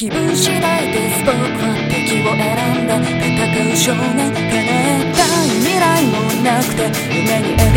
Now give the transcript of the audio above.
気分次第です。僕は敵を選んで戦う少年。叶えたい未来もなくて夢に描